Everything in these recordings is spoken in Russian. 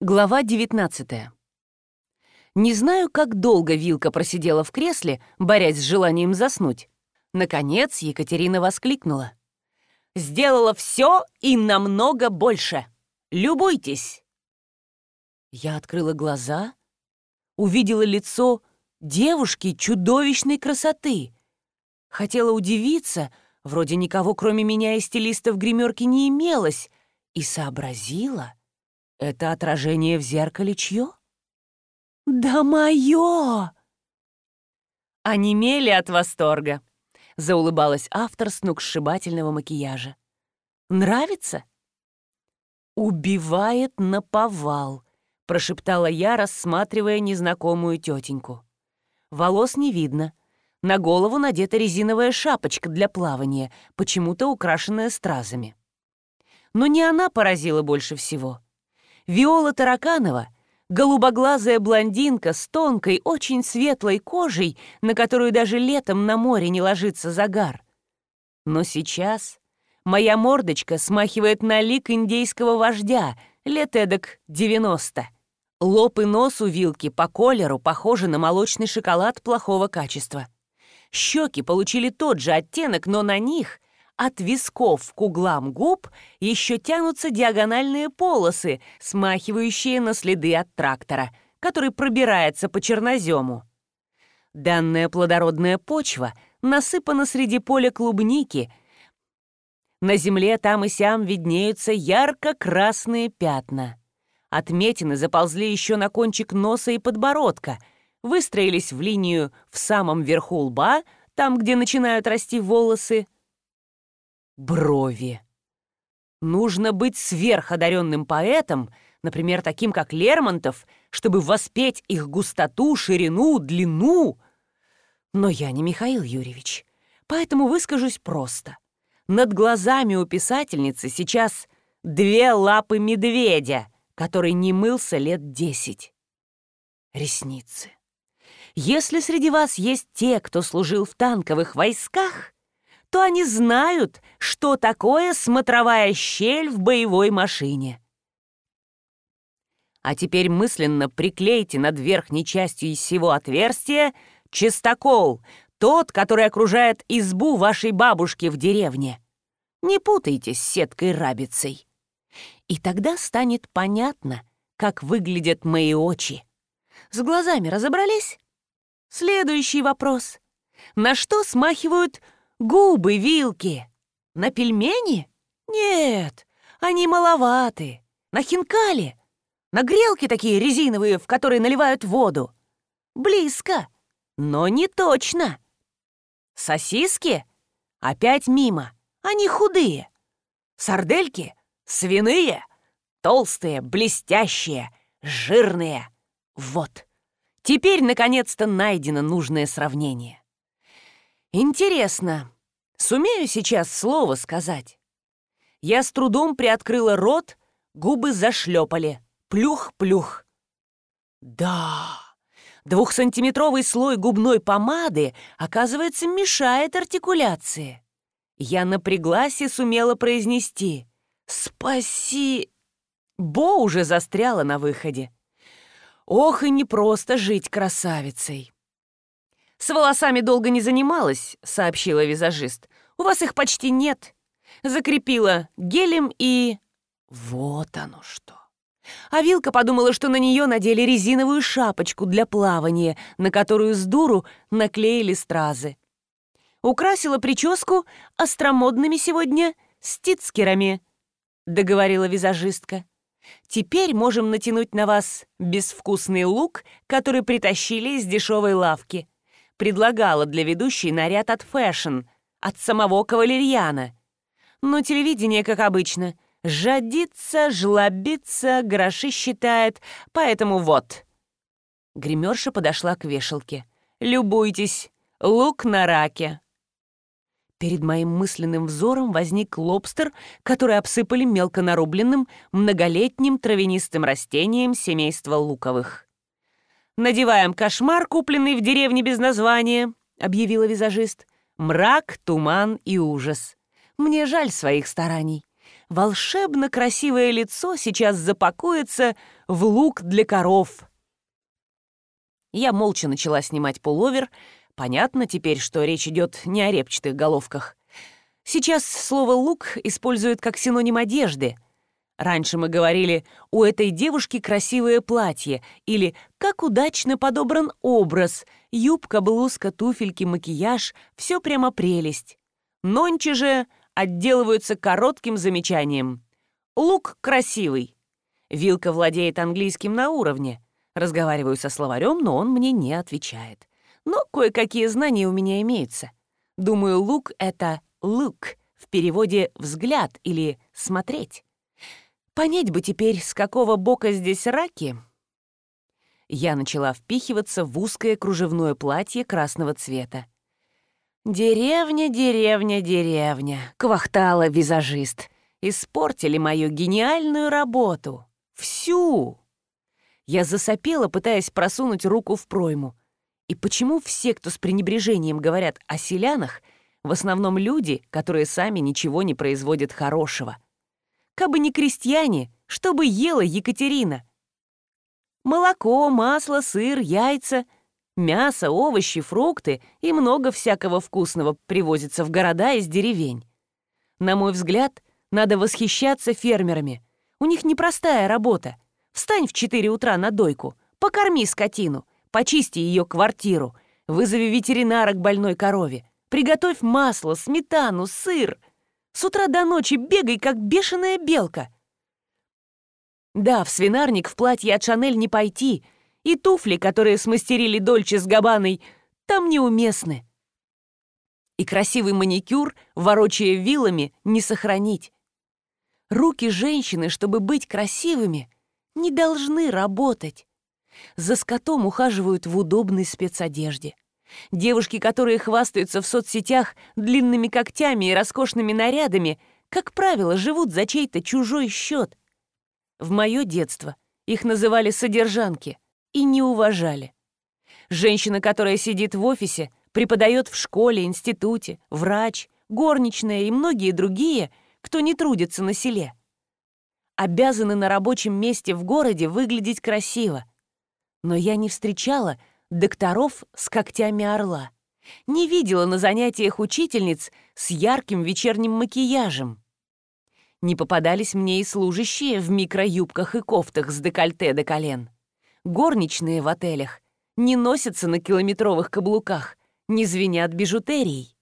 Глава 19 Не знаю, как долго Вилка просидела в кресле, борясь с желанием заснуть. Наконец Екатерина воскликнула. «Сделала все и намного больше! Любуйтесь!» Я открыла глаза, увидела лицо девушки чудовищной красоты. Хотела удивиться, вроде никого кроме меня и стилиста в гримерки не имелось, и сообразила — это отражение в зеркале чье? Да мое! Онемели от восторга, заулыбалась автор сногсшибательного макияжа. Нравится? Убивает наповал. прошептала я, рассматривая незнакомую тетеньку. Волос не видно. На голову надета резиновая шапочка для плавания, почему-то украшенная стразами. Но не она поразила больше всего — Виола Тараканова, голубоглазая блондинка с тонкой, очень светлой кожей, на которую даже летом на море не ложится загар. Но сейчас моя мордочка смахивает на лик индейского вождя, лет эдак 90. Лоб и нос у вилки по колеру похожи на молочный шоколад плохого качества. Щеки получили тот же оттенок, но на них от висков к углам губ еще тянутся диагональные полосы, смахивающие на следы от трактора, который пробирается по чернозему. Данная плодородная почва насыпана среди поля клубники. На земле там и сям виднеются ярко-красные пятна. Отметины заползли еще на кончик носа и подбородка, выстроились в линию в самом верху лба, там, где начинают расти волосы, брови. Нужно быть сверходаренным поэтом, например, таким как Лермонтов, чтобы воспеть их густоту, ширину, длину. Но я не Михаил Юрьевич, поэтому выскажусь просто. Над глазами у писательницы сейчас две лапы медведя, который не мылся лет десять. Ресницы. Если среди вас есть те, кто служил в танковых войсках, то они знают, что такое смотровая щель в боевой машине. А теперь мысленно приклейте над верхней частью из всего отверстия чистокол, тот, который окружает избу вашей бабушки в деревне. Не путайте с сеткой-рабицей. И тогда станет понятно, как выглядят мои очи. С глазами разобрались? Следующий вопрос. На что смахивают Губы, вилки. На пельмени? Нет, они маловаты. На хинкали. На грелки такие резиновые, в которые наливают воду. Близко, но не точно. Сосиски? Опять мимо. Они худые. Сардельки? Свиные. Толстые, блестящие, жирные. Вот. Теперь, наконец-то, найдено нужное сравнение. Интересно, сумею сейчас слово сказать? Я с трудом приоткрыла рот, губы зашлепали. Плюх-плюх. Да, двухсантиметровый слой губной помады, оказывается, мешает артикуляции. Я напряглась и сумела произнести «Спаси!» Бо уже застряла на выходе. Ох, и непросто жить красавицей. «С волосами долго не занималась», — сообщила визажист. «У вас их почти нет». Закрепила гелем и... Вот оно что. А Вилка подумала, что на нее надели резиновую шапочку для плавания, на которую с дуру наклеили стразы. Украсила прическу остромодными сегодня стикерами, договорила визажистка. Теперь можем натянуть на вас безвкусный лук, который притащили из дешевой лавки предлагала для ведущей наряд от фэшн, от самого кавалерьяна. Но телевидение, как обычно, жадится, жлобится, гроши считает, поэтому вот. Гримерша подошла к вешалке. «Любуйтесь! Лук на раке!» Перед моим мысленным взором возник лобстер, который обсыпали мелко нарубленным, многолетним травянистым растением семейства луковых. «Надеваем кошмар, купленный в деревне без названия», — объявила визажист. «Мрак, туман и ужас. Мне жаль своих стараний. Волшебно красивое лицо сейчас запакуется в лук для коров». Я молча начала снимать пуловер. Понятно теперь, что речь идет не о репчатых головках. Сейчас слово «лук» используют как синоним одежды — Раньше мы говорили «у этой девушки красивое платье» или «как удачно подобран образ», юбка, блузка, туфельки, макияж – все прямо прелесть. Нончи же отделываются коротким замечанием. «Лук красивый». Вилка владеет английским на уровне. Разговариваю со словарем, но он мне не отвечает. Но кое-какие знания у меня имеются. Думаю, лук — это "лук" в переводе «взгляд» или «смотреть». Понять бы теперь, с какого бока здесь раки. Я начала впихиваться в узкое кружевное платье красного цвета. «Деревня, деревня, деревня!» — квахтала визажист. «Испортили мою гениальную работу! Всю!» Я засопела, пытаясь просунуть руку в пройму. И почему все, кто с пренебрежением говорят о селянах, в основном люди, которые сами ничего не производят хорошего — Кабы не крестьяне, чтобы ела Екатерина? Молоко, масло, сыр, яйца, мясо, овощи, фрукты и много всякого вкусного привозится в города из деревень. На мой взгляд, надо восхищаться фермерами. У них непростая работа. Встань в 4 утра на дойку, покорми скотину, почисти ее квартиру, вызови ветеринара к больной корове, приготовь масло, сметану, сыр — с утра до ночи бегай, как бешеная белка!» Да, в свинарник в платье от Шанель не пойти, и туфли, которые смастерили Дольче с Габаной, там неуместны. И красивый маникюр, ворочая вилами, не сохранить. Руки женщины, чтобы быть красивыми, не должны работать. За скотом ухаживают в удобной спецодежде. Девушки, которые хвастаются в соцсетях длинными когтями и роскошными нарядами, как правило, живут за чей-то чужой счет. В мое детство их называли содержанки и не уважали. Женщина, которая сидит в офисе, преподает в школе, институте, врач, горничная и многие другие, кто не трудится на селе. Обязаны на рабочем месте в городе выглядеть красиво. Но я не встречала докторов с когтями орла. Не видела на занятиях учительниц с ярким вечерним макияжем. Не попадались мне и служащие в микроюбках и кофтах с декольте до колен. Горничные в отелях не носятся на километровых каблуках, не звенят бижутерией.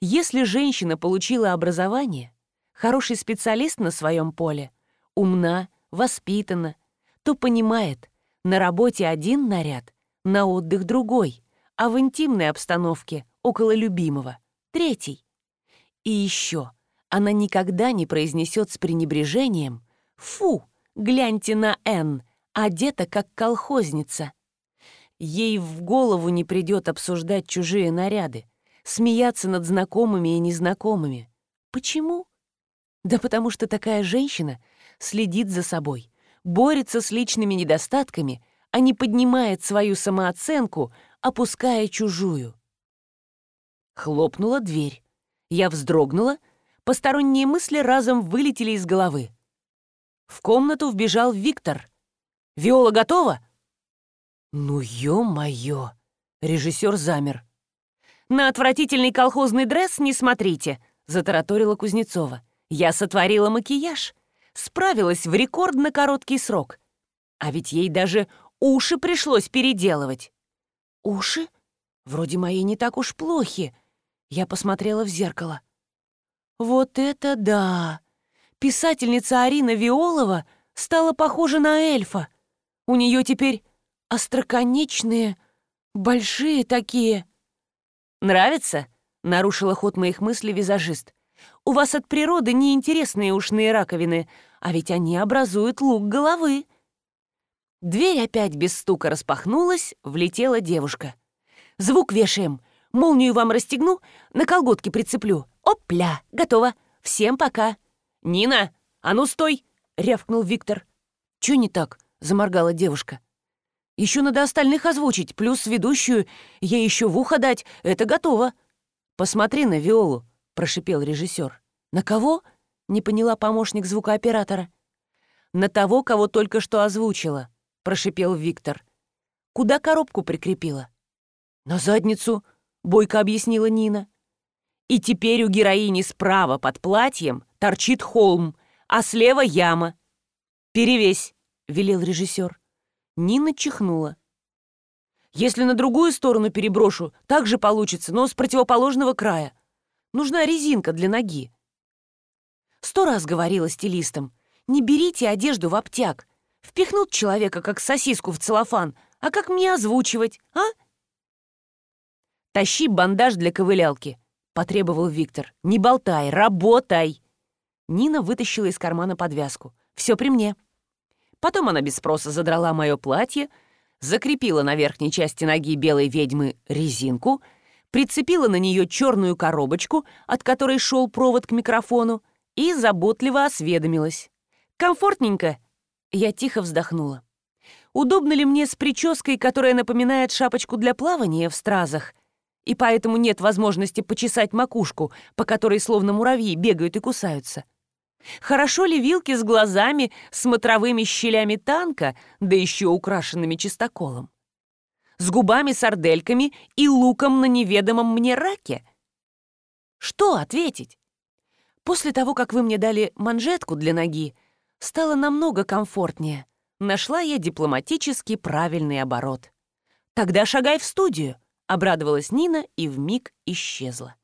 Если женщина получила образование, хороший специалист на своем поле, умна, воспитана, то понимает, на работе один наряд, на отдых другой, а в интимной обстановке около любимого — третий. И еще она никогда не произнесет с пренебрежением «Фу, гляньте на Н, одета как колхозница». Ей в голову не придет обсуждать чужие наряды, смеяться над знакомыми и незнакомыми. Почему? Да потому что такая женщина следит за собой, борется с личными недостатками — а не поднимает свою самооценку, опуская чужую. Хлопнула дверь. Я вздрогнула, посторонние мысли разом вылетели из головы. В комнату вбежал Виктор. «Виола готова?» «Ну, ё-моё!» Режиссер замер. «На отвратительный колхозный дресс не смотрите», — затараторила Кузнецова. «Я сотворила макияж. Справилась в рекордно короткий срок. А ведь ей даже Уши пришлось переделывать. Уши? Вроде мои не так уж плохи. Я посмотрела в зеркало. Вот это да! Писательница Арина Виолова стала похожа на эльфа. У нее теперь остроконечные, большие такие. Нравится? Нарушила ход моих мыслей визажист. У вас от природы неинтересные ушные раковины, а ведь они образуют лук головы. Дверь опять без стука распахнулась, влетела девушка. «Звук вешаем. Молнию вам расстегну, на колготки прицеплю. Опля, готово. Всем пока». «Нина, а ну стой!» — рявкнул Виктор. «Чё не так?» — заморгала девушка. Ещё надо остальных озвучить, плюс ведущую, ей ещё в ухо дать. Это готово». «Посмотри на Виолу», — прошипел режиссер. «На кого?» — не поняла помощник звукооператора. «На того, кого только что озвучила», прошипел Виктор. «Куда коробку прикрепила?» «На задницу», — бойко объяснила Нина. «И теперь у героини справа под платьем торчит холм, а слева яма. Перевесь», — велел режиссер. Нина чихнула. «Если на другую сторону переброшу, так же получится, но с противоположного края. Нужна резинка для ноги». Сто раз говорила стилистам, не берите одежду в обтяг, Впихнул человека, как сосиску в целлофан. А как мне озвучивать, а? «Тащи бандаж для ковылялки», — потребовал Виктор. «Не болтай, работай!» Нина вытащила из кармана подвязку. «Все при мне». Потом она без спроса задрала мое платье, закрепила на верхней части ноги белой ведьмы резинку, прицепила на нее черную коробочку, от которой шел провод к микрофону, и заботливо осведомилась. «Комфортненько?» Я тихо вздохнула. Удобно ли мне с прической, которая напоминает шапочку для плавания в стразах, и поэтому нет возможности почесать макушку, по которой словно муравьи бегают и кусаются? Хорошо ли вилки с глазами, смотровыми щелями танка, да еще украшенными чистоколом? С губами сардельками и луком на неведомом мне раке? Что ответить? После того, как вы мне дали манжетку для ноги, стало намного комфортнее. Нашла я дипломатически правильный оборот. «Тогда шагай в студию!» — обрадовалась Нина и вмиг исчезла.